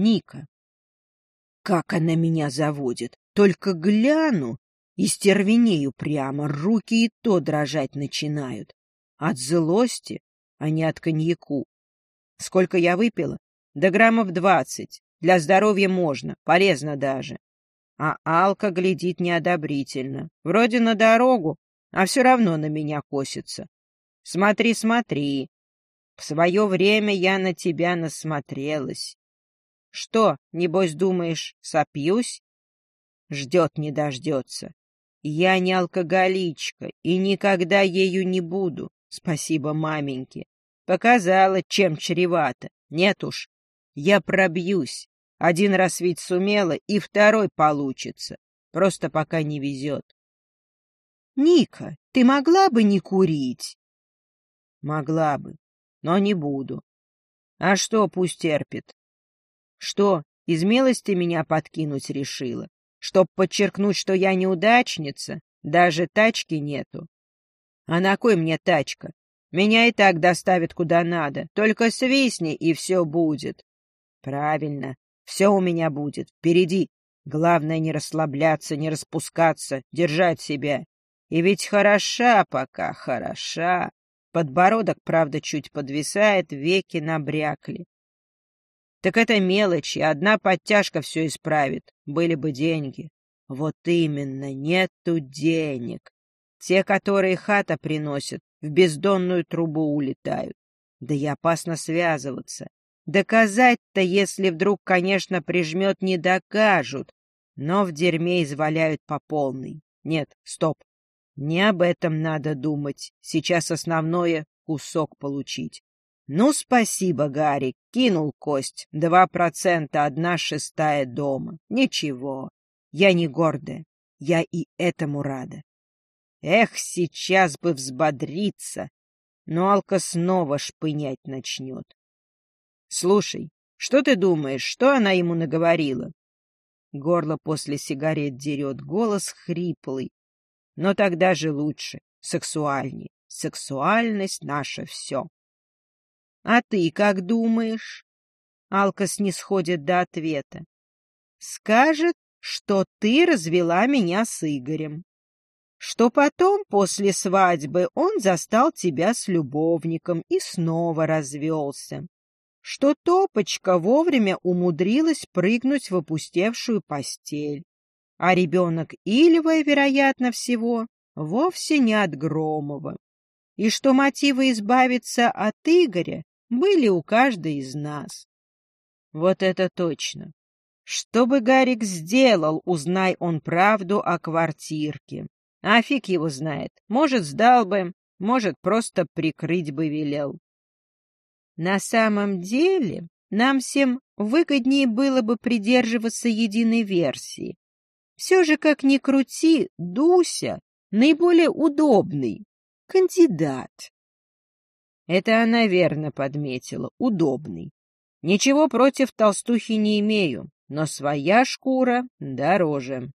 Ника. Как она меня заводит! Только гляну и стервенею прямо, руки и то дрожать начинают. От злости, а не от коньяку. Сколько я выпила? Да граммов двадцать. Для здоровья можно, полезно даже. А Алка глядит неодобрительно. Вроде на дорогу, а все равно на меня косится. Смотри, смотри. В свое время я на тебя насмотрелась. Что, небось, думаешь, сопьюсь? Ждет не дождется. Я не алкоголичка и никогда ею не буду, спасибо маменьке. Показала, чем чревато. Нет уж, я пробьюсь. Один раз ведь сумела, и второй получится. Просто пока не везет. Ника, ты могла бы не курить? Могла бы, но не буду. А что пусть терпит? Что, из милости меня подкинуть решила? Чтоб подчеркнуть, что я неудачница? Даже тачки нету. А на кой мне тачка? Меня и так доставят куда надо. Только свистни, и все будет. Правильно, все у меня будет. Впереди. Главное не расслабляться, не распускаться, держать себя. И ведь хороша пока, хороша. Подбородок, правда, чуть подвисает, веки набрякли. Так это мелочи, одна подтяжка все исправит. Были бы деньги. Вот именно, нету денег. Те, которые хата приносят, в бездонную трубу улетают. Да и опасно связываться. Доказать-то, если вдруг, конечно, прижмет, не докажут, но в дерьме изваляют по полной. Нет, стоп. Не об этом надо думать. Сейчас основное — кусок получить. Ну, спасибо, Гарик, кинул кость. Два процента, одна шестая дома. Ничего, я не гордая. Я и этому рада. Эх, сейчас бы взбодриться, но Алка снова шпынять начнет. Слушай, что ты думаешь, что она ему наговорила? Горло после сигарет дерет, голос хриплый. Но тогда же лучше, сексуальнее. Сексуальность — наше все. А ты как думаешь? Алка снисходит до ответа. Скажет, что ты развела меня с Игорем. Что потом, после свадьбы, он застал тебя с любовником и снова развелся. Что Топочка вовремя умудрилась прыгнуть в опустевшую постель. А ребенок Ильва, вероятно всего, вовсе не от Громова. И что мотивы избавиться от Игоря были у каждой из нас. Вот это точно. Что бы Гарик сделал, узнай он правду о квартирке. А фиг его знает. Может, сдал бы, может, просто прикрыть бы велел. На самом деле, нам всем выгоднее было бы придерживаться единой версии. Все же, как ни крути, Дуся — наиболее удобный кандидат. Это она верно подметила. Удобный. Ничего против толстухи не имею, но своя шкура дороже.